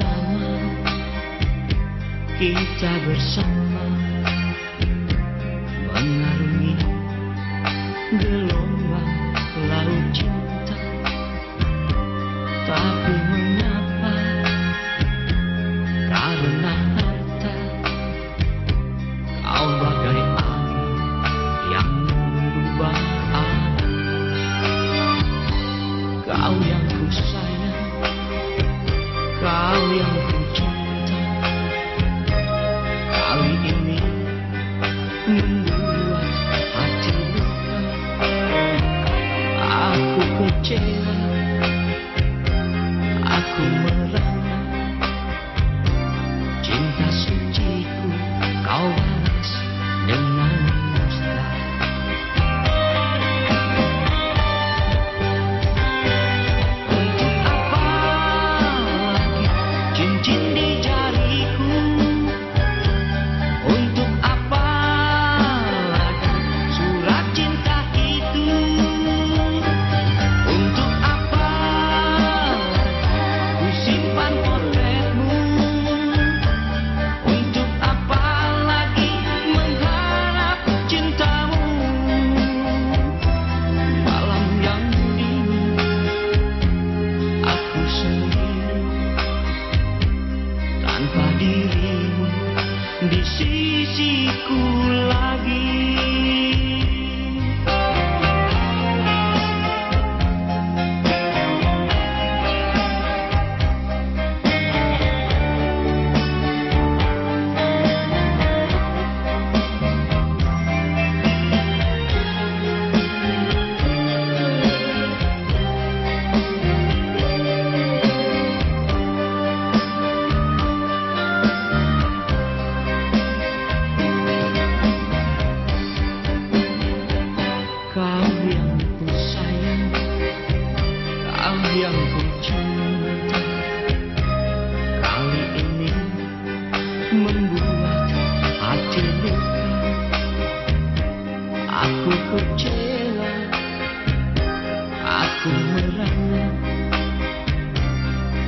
lama kita bersama mengarungi gelombang. watching. 你心。Aku kecewa Aku merana.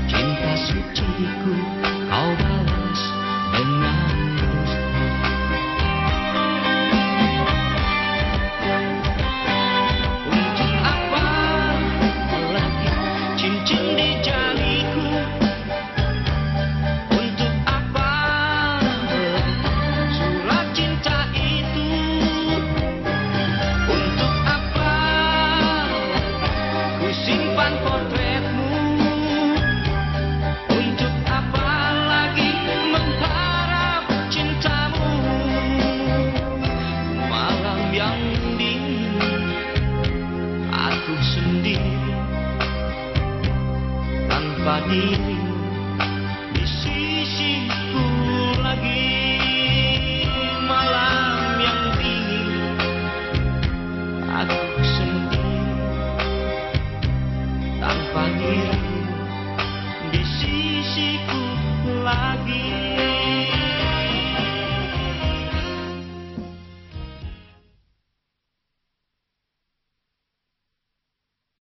Cinta suciku Badiri